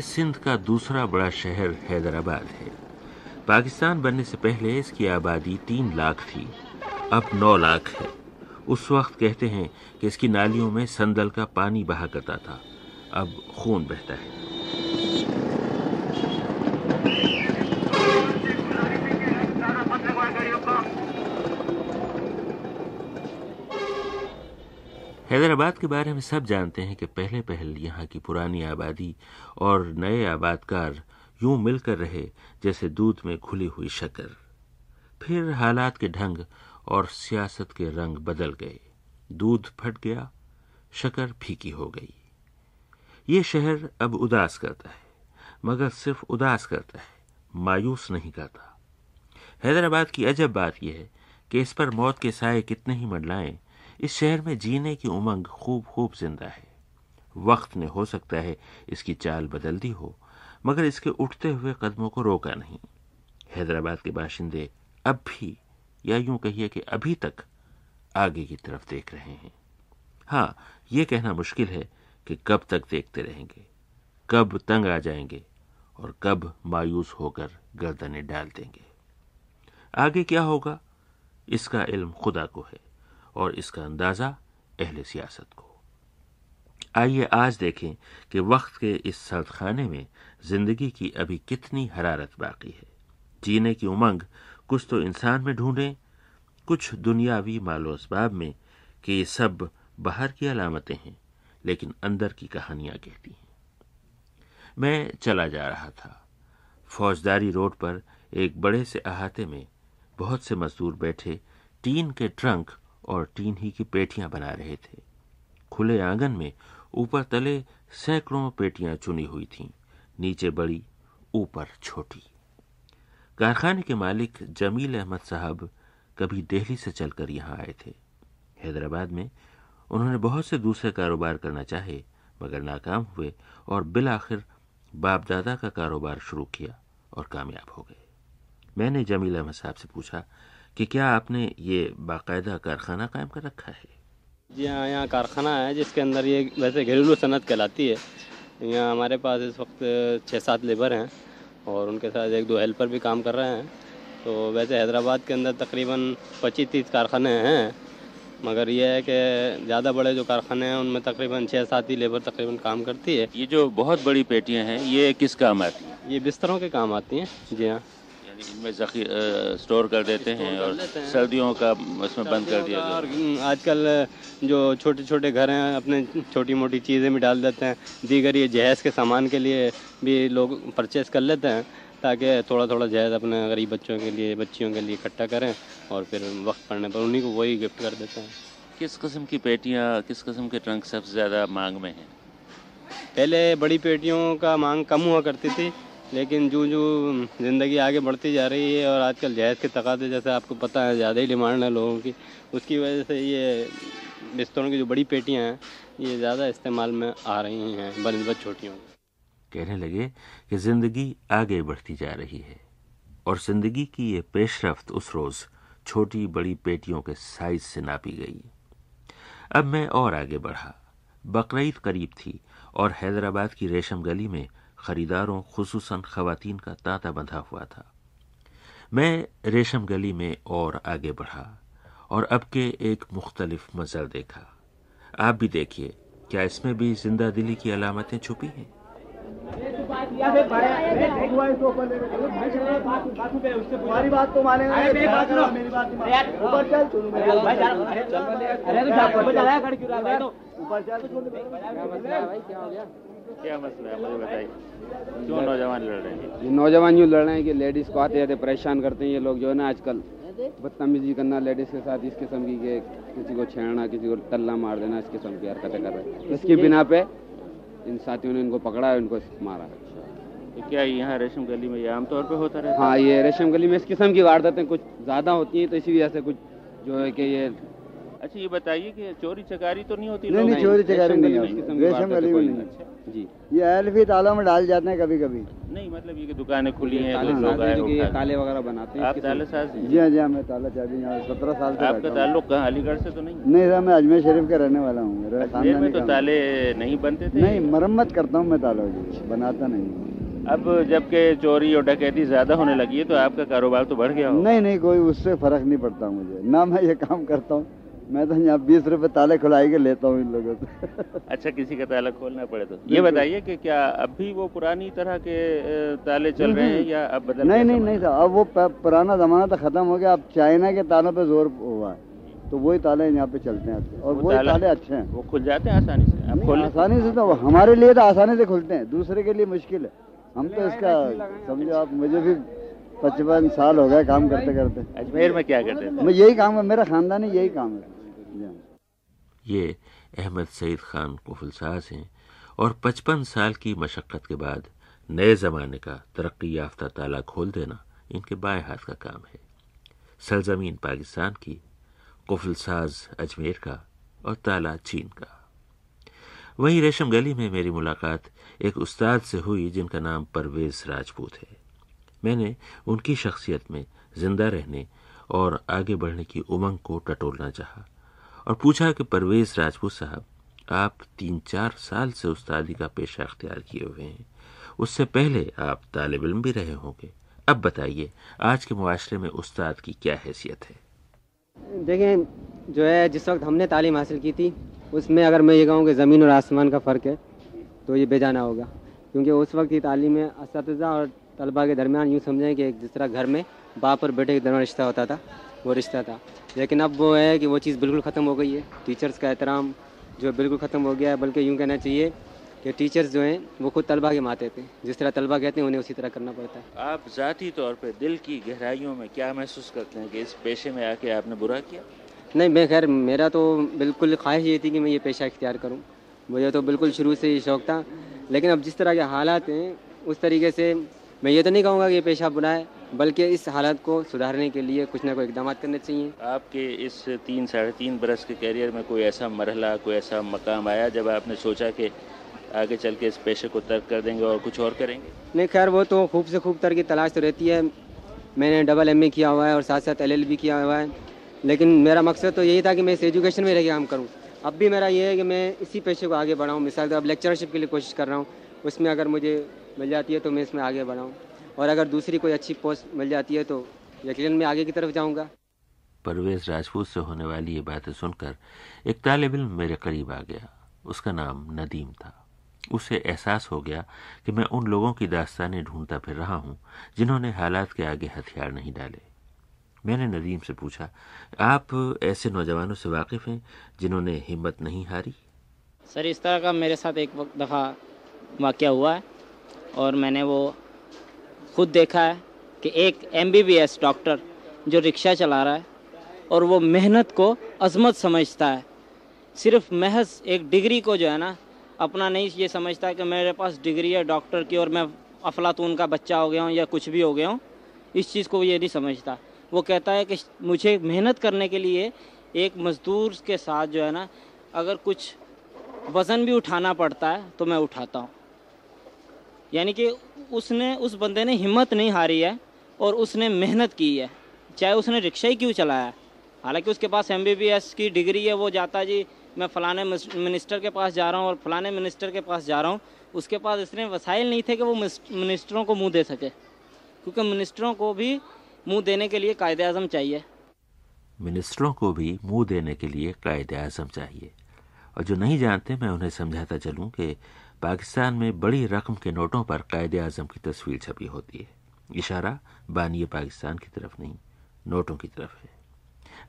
سندھ کا دوسرا بڑا شہر حیدرآباد ہے۔ پاکستان بننے سے پہلے اس کی آبادی تین لاکھ تھی۔ اب نو لاکھ ہے۔ اس وقت کہتے ہیں کہ اس کی نالیوں میں سندل کا پانی بہا کرتا تھا۔ اب خون بہتا ہے۔ حیدرآباد کے بارے میں سب جانتے ہیں کہ پہلے پہل یہاں کی پرانی آبادی اور نئے آباد کار یوں مل کر رہے جیسے دودھ میں کھلی ہوئی شکر۔ پھر حالات کے ڈھنگ اور سیاست کے رنگ بدل گئے۔ دودھ پھٹ گیا، شکر پھیکی ہو گئی۔ یہ شہر اب اداس کرتا ہے، مگر صرف اداس کرتا ہے، مایوس نہیں کرتا۔ حیدرآباد کی عجب بات یہ ہے کہ اس پر موت کے سائے کتنے ہی منڈلائیں اس شہر میں جینے کی امنگ خوب خوب زندہ ہے۔ وقت نے ہو سکتا ہے اس کی چال بدل دی ہو، مگر اس کے اٹھتے ہوئے قدموں کو روکا نہیں۔ حیدرآباد کے باشندے اب بھی یا یوں کہیے کہ ابھی تک آگے کی طرف دیکھ رہے ہیں۔ ہاں یہ کہنا مشکل ہے کہ کب تک دیکھتے رہیں گے، کب تنگ آ جائیں گے اور کب مایوس ہو کر گردنیں ڈال دیں گے۔ آگے کیا ہوگا؟ اس کا علم خدا کو ہے۔ اور اس کا اندازہ اہل سیاست کو۔ آئیے آج دیکھیں کہ وقت کے اس سرد خانے میں زندگی کی ابھی کتنی حرارت باقی ہے۔ جینے کی امنگ کچھ تو انسان میں ڈھونڈیں، کچھ دنیاوی مال و اسباب میں کہ یہ سب باہر کی علامتیں ہیں، لیکن اندر کی کہانیاں کہتی ہیں۔ میں چلا جا رہا تھا۔ فوجداری روڈ پر ایک بڑے سے احاطے میں بہت سے مزدور بیٹھے، ٹین کے ٹرنک اور ٹین ہی کی پیٹیاں بنا رہے تھے۔ کھلے آنگن میں اوپر تلے سینکڑوں پیٹیاں چنی ہوئی تھیں، نیچے بڑی، اوپر چھوٹی۔ کارخانے کے مالک جمیل احمد صاحب کبھی دہلی سے چل کر یہاں آئے تھے۔ حیدرآباد میں انہوں نے بہت سے دوسرے کاروبار کرنا چاہے، مگر ناکام ہوئے اور بالآخر باپ دادا کا کاروبار شروع کیا اور کامیاب ہو گئے۔ میں نے جمیل احمد صاحب سے پوچھا کہ کیا آپ نے یہ باقاعدہ کارخانہ قائم کر رکھا ہے؟ جی ہاں یہاں کارخانہ ہے جس کے اندر یہ ویسے گھریلو صنعت کہلاتی ہے۔ یہاں ہمارے پاس اس وقت چھ سات لیبر ہیں اور ان کے ساتھ ایک دو ہیلپر بھی کام کر رہے ہیں۔ تو ویسے حیدرآباد کے اندر تقریباً پچیس تیس کارخانے ہیں مگر یہ ہے کہ زیادہ بڑے جو کارخانے ہیں ان میں تقریباً چھ سات ہی لیبر تقریباً کام کرتی ہے۔ یہ جو بہت بڑی پیٹیاں ہیں یہ کس کام آتی ہیں؟ یہ بستروں کے کام آتی ہیں۔ جی ہاں۔ ان میں اسٹور کر دیتے ہیں اور سردیوں کا اس میں بند کر دیا آج کل جو چھوٹے چھوٹے گھر ہیں اپنے چھوٹی موٹی چیزیں بھی ڈال دیتے ہیں۔ دیگر یہ جہیز کے سامان کے لیے بھی لوگ پرچیز کر لیتے ہیں تاکہ تھوڑا تھوڑا جہیز اپنے غریب بچوں کے لیے بچیوں کے لیے اکٹھا کریں اور پھر وقت پڑنے پر انہیں کو وہی گفٹ کر دیتے ہیں۔ کس قسم کی پیٹیاں کس قسم کے ٹرنک سب سے زیادہ مانگ میں ہیں؟ پہلے بڑی پیٹیوں کا مانگ کم ہوا کرتی تھی لیکن جو جو زندگی آگے بڑھتی جا رہی ہے اور آج کل جہیز کے تقاضے جیسے آپ کو پتہ ہے، زیادہ ہی ڈیمانڈ ہے لوگوں کی، اس کی وجہ سے یہ بستروں کی جو بڑی پیٹیاں ہیں، یہ زیادہ استعمال میں آ رہی ہیں بنسبت چھوٹیوں کہنے لگے کہ زندگی آگے بڑھتی جا رہی ہے اور زندگی کی یہ پیش رفت اس روز چھوٹی بڑی پیٹیوں کے سائز سے ناپی گئی۔ اب میں اور آگے بڑھا۔ بقرعید قریب تھی اور حیدرآباد کی ریشم گلی میں خریداروں، خصوصاً خواتین کا تاتا بندھا ہوا تھا۔ میں ریشم گلی میں اور آگے بڑھا اور اب کے ایک مختلف منظر دیکھا۔ آپ بھی دیکھیے، کیا اس میں بھی زندہ دلی کی علامتیں چھپی ہیں؟ کیا مسئلہ ہے؟ مجھے بتائیے۔ کیوں نوجوان لڑ رہے ہیں؟ یہ نوجوان یوں لڑ رہے ہیں کہ لیڈیز کو آتے آتے پریشان کرتے ہیں۔ یہ لوگ جو ہے نا آج کل بدتمیزی کرنا لیڈیز کے ساتھ اس قسم کی کہ کسی کو چھیڑنا کسی کو تلنا مار دینا اس قسم کی حرکتیں کر رہے ہیں۔ اس کی بنا پہ ان ساتھیوں نے ان کو پکڑا ہے ان کو مارا۔ کیا یہاں ریشم گلی میں یہ عام طور پہ ہوتا رہتا ہاں یہ ریشم گلی میں اس قسم کی وارداتیں کچھ زیادہ ہوتی ہیں تو اسی وجہ سے کچھ جو ہے کہ یہ اچھا یہ بتائیے کہ چوری چکاری تو نہیں ہوتی؟ نہیں نہیں چوری چکاری نہیں ہوتی۔ ریشم گلی میں نہیں۔ جی یہ ایل فی تالوں میں ڈال جاتے ہیں کبھی کبھی۔ نہیں مطلب یہ کہ دکانیں کھلی ہیں تالے وغیرہ بناتے۔ ہیں آپ تالے ساز ہیں؟ جی ہاں جی ہاں میں تالا چابی یہاں سترہ سال سے آپ کا تعلق کہاں؟ علی گڑھ سے تو نہیں؟ نہیں سر میں اجمیر شریف کا رہنے والا ہوں۔ میرا اجمیر میں تو تالے نہیں بنتے تھے؟ نہیں مرمت کرتا ہوں میں تالوں کی بناتا نہیں۔ ہوں اب جبکہ چوری اور ڈکیتی زیادہ ہونے لگی ہے تو آپ کا کاروبار تو بڑھ گیا ہو نہیں نہیں کوئی اس سے فرق نہیں پڑتا مجھے۔ نہ میں یہ کام کرتا ہوں۔ میں تو یہاں بیس روپے تالے کھلائی کے لیتا ہوں ان لوگوں سے۔ اچھا کسی کا تالا کھولنا پڑے تو۔ یہ بتائیے کہ کیا اب بھی وہ پرانی طرح کے تالے چل رہے ہیں یا اب بدل نہیں نہیں؟ نہیں صاحب اب وہ پرانا زمانہ تو ختم ہو گیا۔ اب چائنا کے تالوں پہ زور ہوا ہے۔ تو وہی تالے یہاں پہ چلتے ہیں۔ اور وہ وہی تالے اچھے ہیں۔ وہ کھل جاتے ہیں آسانی سے؟ آسانی سے تو ہمارے لیے تو آسانی سے کھلتے ہیں۔ دوسرے کے لیے مشکل ہے۔ ہم تو اس کا سمجھو آپ مجھے بھی پچپن سال ہو گئے کام کرتے کرتے۔ اجمیر میں کیا کرتے میں یہی کام ہے میرا خاندانی یہی کام ہے۔ یہ احمد سعید خان قفل ساز ہیں اور پچپن سال کی مشقت کے بعد نئے زمانے کا ترقی یافتہ تالا کھول دینا ان کے بائیں ہاتھ کا کام ہے۔ سرزمین پاکستان کی قفل ساز اجمیر کا اور تالا چین کا۔ وہیں ریشم گلی میں میری ملاقات ایک استاد سے ہوئی جن کا نام پرویز راجپوت ہے۔ میں نے ان کی شخصیت میں زندہ رہنے اور آگے بڑھنے کی امنگ کو ٹٹولنا چاہا۔ اور پوچھا کہ پرویز راجپوت صاحب، آپ تین چار سال سے استادی کا پیشہ اختیار کیے ہوئے ہیں۔ اس سے پہلے آپ طالب علم بھی رہے ہوں گے۔ اب بتائیے، آج کے معاشرے میں استاد کی کیا حیثیت ہے؟ دیکھیں، جو ہے، جس وقت ہم نے تعلیم حاصل کی تھی، اس میں اگر میں یہ کہوں کہ زمین اور آسمان کا فرق ہے، تو یہ بے جانا ہوگا۔ کیونکہ اس وقت کی تعلیم اساتذہ اور طلباء کے درمیان یوں سمجھیں کہ ایک جس طرح گھر میں باپ اور بیٹے کے درمیان رشتہ ہوتا تھا۔ وہ رشتہ تھا۔ لیکن اب وہ ہے کہ وہ چیز بالکل ختم ہو گئی ہے۔ ٹیچرز کا احترام جو بالکل ختم ہو گیا ہے بلکہ یوں کہنا چاہیے کہ ٹیچرز جو ہیں وہ خود طلباء کے ماتے تھے جس طرح طلباء کہتے ہیں انہیں اسی طرح کرنا پڑتا ہے۔ آپ ذاتی طور پہ دل کی گہرائیوں میں کیا محسوس کرتے ہیں کہ اس پیشے میں آ کے آپ نے برا کیا؟ نہیں میں خیر میرا تو بالکل خواہش یہ تھی کہ میں یہ پیشہ اختیار کروں۔ مجھے تو بالکل شروع سے یہ شوق تھا۔ لیکن اب جس طرح کے حالات ہیں اس طریقے سے میں یہ تو نہیں کہوں گا کہ یہ پیشہ برا ہے بلکہ اس حالات کو سدھارنے کے لیے کچھ نہ کوئی اقدامات کرنے چاہیے۔ آپ کے اس تین ساڑھے تین برس کے کیریئر میں کوئی ایسا مرحلہ کوئی ایسا مقام آیا جب آپ نے سوچا کہ آگے چل کے اس پیشے کو ترک کر دیں گے اور کچھ اور کریں گے؟ نہیں خیر وہ تو خوب سے خوب تر کی تلاش تو رہتی ہے۔ میں نے ڈبل ایم اے کیا ہوا ہے اور ساتھ ساتھ ایل ایل بھی کیا ہوا ہے۔ لیکن میرا مقصد تو یہی تھا کہ میں اس ایجوکیشن میں رہ کے کام کروں۔ اب بھی میرا یہ ہے کہ میں اسی پیشے کو آگے بڑھاؤں۔ مثال اب لیکچرشپ کے لیے کوشش کر رہا ہوں۔ اس میں اگر مجھے مل جاتی ہے تو میں اس میں آگے بڑھاؤں۔ اور اگر دوسری کوئی اچھی پوسٹ مل جاتی ہے تو یقیناً میں آگے کی طرف جاؤں گا۔ پرویز راجپوت سے ہونے والی یہ باتیں سن کر ایک طالب علم میرے قریب آ گیا۔ اس کا نام ندیم تھا۔ اسے احساس ہو گیا کہ میں ان لوگوں کی داستانیں ڈھونڈتا پھر رہا ہوں جنہوں نے حالات کے آگے ہتھیار نہیں ڈالے۔ میں نے ندیم سے پوچھا آپ ایسے نوجوانوں سے واقف ہیں جنہوں نے ہمت نہیں ہاری؟ سر اس طرح کا میرے ساتھ ایک وقت دفعہ واقعہ ہوا ہے۔ اور میں نے وہ خود دیکھا ہے کہ ایک M B B S doctor جو رکشہ چلا رہا ہے اور وہ محنت کو عظمت سمجھتا ہے۔ صرف محض ایک ڈگری کو جو ہے نا، اپنا نہیں، یہ سمجھتا کہ میرے پاس ڈگری ہے ڈاکٹر کی اور میں افلاطون کا بچہ ہو گیا ہوں یا کچھ بھی ہو گیا ہوں، اس چیز کو یہ نہیں سمجھتا۔ وہ کہتا ہے کہ مجھے محنت کرنے کے لیے ایک مزدور کے ساتھ جو ہے نا، اگر کچھ وزن بھی اٹھانا پڑتا ہے تو میں اٹھاتا ہوں۔ یعنی کہ اس نے، اس بندے نے ہمت نہیں ہاری ہے اور اس نے محنت کی ہے۔ چاہے اس نے رکشہ ہی کیوں چلایا۔ ہے حالانکہ اس کے پاس ایم بی بی ایس کی ڈگری ہے، وہ جاتا جی میں فلانے منسٹر کے پاس جا رہا ہوں اور فلانے منسٹر کے پاس جا رہا ہوں، اس کے پاس اتنے وسائل نہیں تھے کہ وہ منسٹروں کو منہ دے سکے۔ کیونکہ منسٹروں کو بھی منہ دینے کے لیے قائد اعظم چاہیے۔ منسٹروں کو بھی منہ دینے کے لیے قائد اعظم چاہیے۔ اور جو نہیں جانتے، میں انہیں سمجھاتا چلوں کہ پاکستان میں بڑی رقم کے نوٹوں پر قائد اعظم کی تصویر چھپی ہوتی ہے۔ اشارہ، بانی پاکستان کی طرف نہیں، نوٹوں کی طرف ہے۔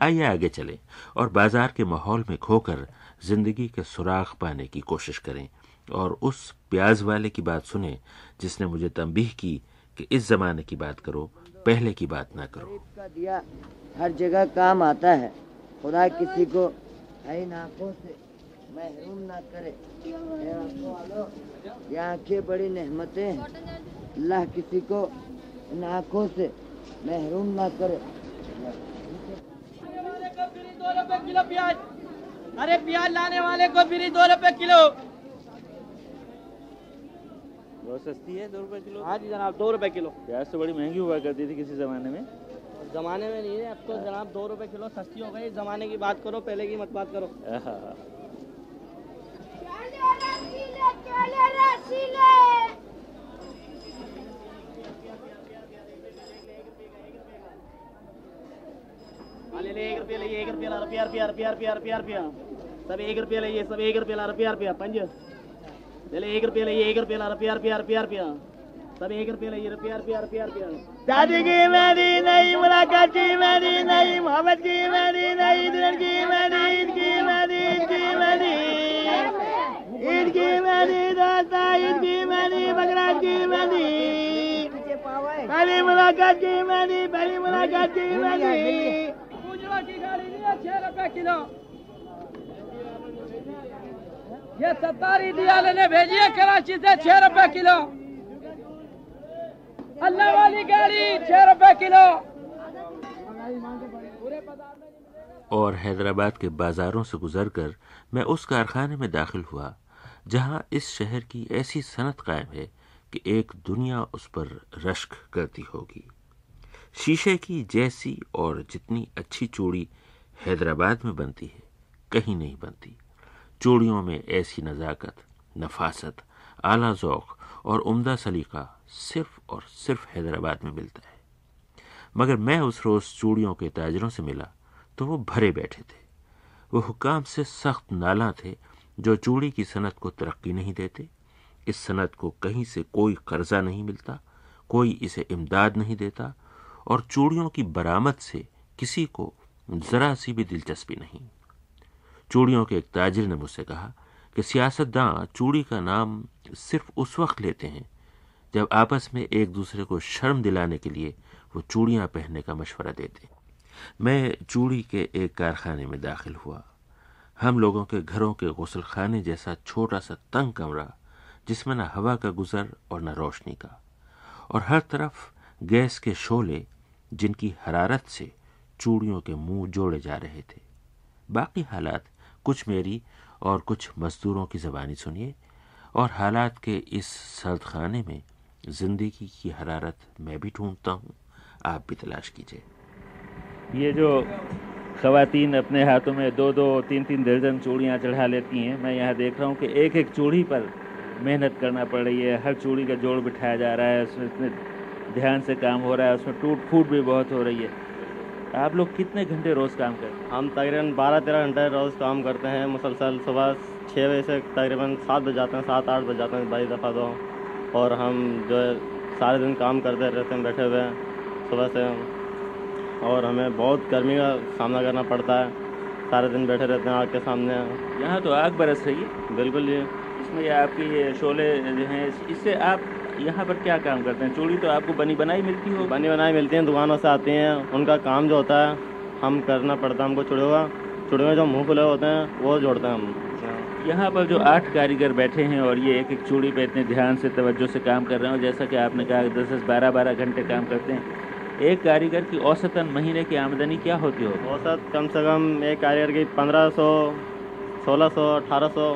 آئیے آگے چلیں اور بازار کے ماحول میں کھو کر زندگی کے سراغ پانے کی کوشش کریں اور اس پیاز والے کی بات سنیں جس نے مجھے تنبیہ کی کہ اس زمانے کی بات کرو، پہلے کی بات نہ کرو۔ کا دیا ہر جگہ کام آتا ہے۔ خدا کسی کو سے۔ محروم نہ کرے۔ یہ آنکھیں بڑی نعمتیں اللہ کسی کو ان آنکھوں سے محروم نہ کرے۔ دو کلو ارے پیاز لانے والے کو پھر دو روپے کلو۔ بہت سستی ہے دو روپے کلو؟ ہاں جی جناب دو روپے کلو۔ پیاز تو بڑی مہنگی ہوا کرتی تھی کسی زمانے میں۔ زمانے میں نہیں ہے اب تو جناب دو روپے کلو سستی ہو گئی۔ زمانے کی بات کرو پہلے کی مت بات کرو۔ سب ایک روپیہ لئیے لا روپیہ روپیہ پنج روپیہ لئیے ایک روپیہ لا روپیہ روپیہ روپیہ روپیہ سب ایک روپیہ لئیے روپیہ روپیہ روپیہ پہلی ملاقات کی میری پہلی ملاقات کی میری۔ گوجرا کی گاڑی دیا چھ روپے کلو۔ یہ ستاری دیا نے بھیجیے کراچی سے چھ روپے کلو۔ اللہ والی گاڑی چھ روپے کلو۔ اور حیدرآباد کے بازاروں سے گزر کر میں اس کارخانے میں داخل ہوا جہاں اس شہر کی ایسی صنعت قائم ہے۔ کہ ایک دنیا اس پر رشک کرتی ہوگی۔ شیشے کی جیسی اور جتنی اچھی چوڑی حیدرآباد میں بنتی ہے، کہیں نہیں بنتی۔ چوڑیوں میں ایسی نزاکت، نفاست، اعلیٰ ذوق اور عمدہ سلیقہ صرف اور صرف حیدرآباد میں ملتا ہے۔ مگر میں اس روز چوڑیوں کے تاجروں سے ملا تو وہ بھرے بیٹھے تھے۔ وہ حکام سے سخت نالاں تھے جو چوڑی کی صنعت کو ترقی نہیں دیتے۔ اس صنعت کو کہیں سے کوئی قرضہ نہیں ملتا، کوئی اسے امداد نہیں دیتا، اور چوڑیوں کی برآمد سے کسی کو ذرا سی بھی دلچسپی نہیں۔ چوڑیوں کے ایک تاجر نے مجھ سے کہا کہ سیاست داں چوڑی کا نام صرف اس وقت لیتے ہیں جب آپس میں ایک دوسرے کو شرم دلانے کے لیے وہ چوڑیاں پہننے کا مشورہ دیتے۔ میں چوڑی کے ایک کارخانے میں داخل ہوا۔ ہم لوگوں کے گھروں کے غسل خانے جیسا چھوٹا سا تنگ کمرہ جس میں نہ ہوا کا گزر اور نہ روشنی کا۔ اور ہر طرف گیس کے شعلے جن کی حرارت سے چوڑیوں کے منہ جوڑے جا رہے تھے۔ باقی حالات، کچھ میری اور کچھ مزدوروں کی زبانی سنیے۔ اور حالات کے اس سرد خانے میں زندگی کی حرارت میں بھی ڈھونڈتا ہوں۔ آپ بھی تلاش کیجیے یہ جو خواتین اپنے ہاتھوں میں دو دو تین تین درجن چوڑیاں چڑھا لیتی ہیں، میں یہاں دیکھ رہا ہوں کہ ایک ایک چوڑی پر محنت کرنا پڑ رہی ہے ہر چوڑی کا جوڑ بٹھایا جا رہا ہے اس میں اتنے دھیان سے کام ہو رہا ہے اس میں ٹوٹ پھوٹ بھی بہت ہو رہی ہے۔ آپ لوگ کتنے گھنٹے روز کام کرتے ہیں؟ ہم تقریباً بارہ تیرہ گھنٹے روز کام کرتے ہیں مسلسل صبح چھ بجے سے تقریباً سات بجے جاتے ہیں سات آٹھ بجے جاتے ہیں بائیس دفعہ دو اور ہم جو ہے سارے دن کام کرتے رہتے ہیں بیٹھے ہوئے صبح سے۔ اور ہمیں بہت گرمی کا سامنا کرنا پڑتا ہے۔ سارے دن بیٹھے رہتے ہیں آگ کے سامنے۔ یہاں تو آگ برس رہی ہے۔ بالکل یہ میں آپ کی یہ شعلے جو ہیں اس سے آپ یہاں پر کیا کام کرتے ہیں؟ چوڑی تو آپ کو بنی بنائی ملتی ہو؟ بنی بنائی ملتی ہیں دکانوں سے آتی ہیں۔ ان کا کام جو ہوتا ہے ہم کرنا پڑتا ہے ہم کو چڑے ہوا چڑے ہوئے جو منہ کھلے ہوتے ہیں وہ جوڑتے ہیں ہم۔ یہاں پر جو آٹھ کاریگر بیٹھے ہیں اور یہ ایک ایک چوڑی پہ اتنے دھیان سے توجہ سے کام کر رہے ہیں جیسا کہ آپ نے کہا دس دس بارہ بارہ گھنٹے کام کرتے ہیں۔ ایک کاریگر کی اوسطاً مہینے کی آمدنی کیا ہوتی ہو؟ اوسط کم سے کم ایک کاریگر کی پندرہ سو سولہ سو اٹھارہ سو۔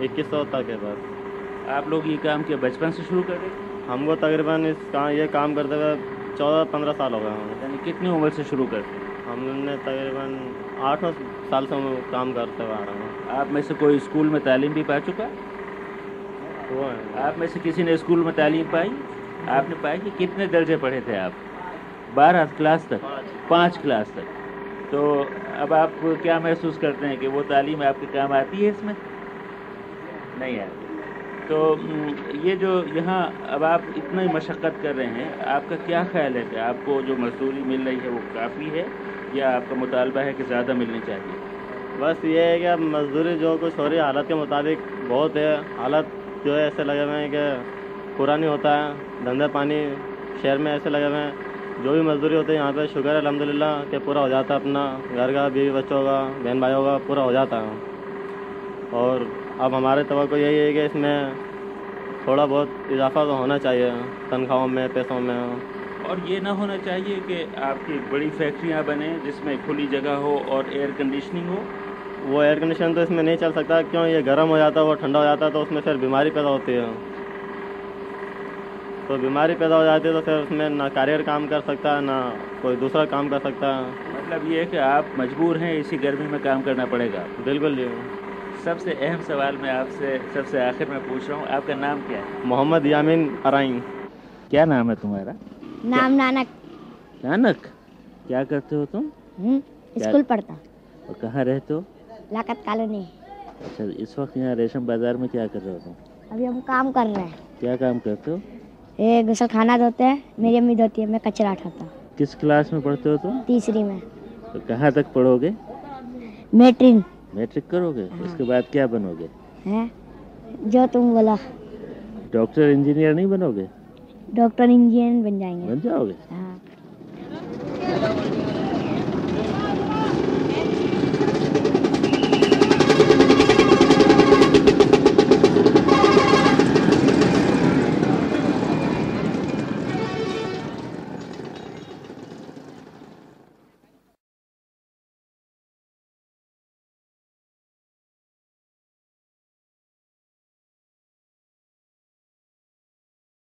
اکیس سو تک ہے بس۔ آپ لوگ یہ کام کیا بچپن سے شروع کر رہے ہم کو تقریباً اس کام یہ کام کرتے ہوئے چودہ پندرہ سال ہو گئے ہم یعنی کتنی عمر سے شروع کرتے ہم نے تقریباً آٹھ سال سے ہم کام کرتے ہوئے آ رہے ہیں۔ آپ میں سے کوئی اسکول میں تعلیم بھی پا چکا وہ آپ میں سے کسی نے اسکول میں تعلیم پائی؟ آپ نے پائی کہ کتنے درجے پڑھے تھے آپ؟ بارہ کلاس تک۔ پانچ کلاس تک۔ تو اب آپ کیا محسوس کرتے ہیں کہ وہ تعلیم آپ کے کام آتی ہے اس میں؟ نہیں ہے۔ تو یہ جو یہاں اب آپ اتنا ہی مشقت کر رہے ہیں، آپ کا کیا خیال ہے کہ آپ کو جو مزدوری مل رہی ہے وہ کافی ہے یا آپ کا مطالبہ ہے کہ زیادہ ملنی چاہیے؟ بس یہ ہے کہ اب مزدوری جو کچھ ہو رہی حالت کے مطابق بہت ہے۔ حالت جو ہے ایسے لگے ہوئے ہیں کہ پورا نہیں ہوتا ہے، دھندے پانی شہر میں ایسے لگے ہوئے ہیں۔ جو بھی مزدوری ہوتی ہے، یہاں پہ شکر ہے الحمد للہ کہ پورا ہو جاتا ہے اپنا۔ گھر کا بیوی بچوں کا، بہن بھائیوں کا پورا ہو جاتا ہے۔ اور اب ہمارے توقع یہی ہے کہ اس میں تھوڑا بہت اضافہ تو ہونا چاہیے تنخواہوں میں پیسوں میں۔ اور یہ نہ ہونا چاہیے کہ آپ کی بڑی فیکٹریاں بنیں جس میں کھلی جگہ ہو اور ایئر کنڈیشننگ ہو۔ وہ ایئر کنڈیشن تو اس میں نہیں چل سکتا کیوں؟ یہ گرم ہو جاتا ہے وہ ٹھنڈا ہو جاتا ہے تو اس میں پھر بیماری پیدا ہوتی ہے۔ تو بیماری پیدا ہو جاتی ہے تو پھر اس میں نہ کاریئر کام کر سکتا ہے نہ کوئی دوسرا کام کر سکتا۔ ہے مطلب یہ ہے کہ آپ مجبور ہیں اسی گرمی میں کام کرنا پڑے گا۔ بالکل جی۔ سب سے اہم سوال میں آپ سے سب سے آخر میں پوچھ رہا ہوں آپ کا نام کیا ہے؟ محمد یامین ارائن کیا نام ہے تمہارا؟ نام نانک۔ نانک؟ کیا کرتے ہو تم؟ اسکول پڑھتا۔ اور کہاں رہتے ہو؟ لاکت کالونی۔ اچھا اس وقت یہاں ریشم بازار میں کیا کر رہے ہو تم؟ ابھی ہم کام کر رہے ہیں۔ کیا کام کرتے ہو؟ یہ غسل خانہ دھوتے ہیں میری امی دھوتی ہے میں کچرا اٹھاتا ہوں۔ کس کلاس میں پڑھتے ہو تم؟ تیسری میں۔ تو کہاں تک پڑھو گے؟ میٹرنگ میٹرک کرو گے اس کے بعد کیا بنو گے؟ جو تم بولا۔ ڈاکٹر انجینئر نہیں بنو گے؟ ڈاکٹر انجینئر بن جائیں گے۔ بن جاؤ گے۔ ہاں۔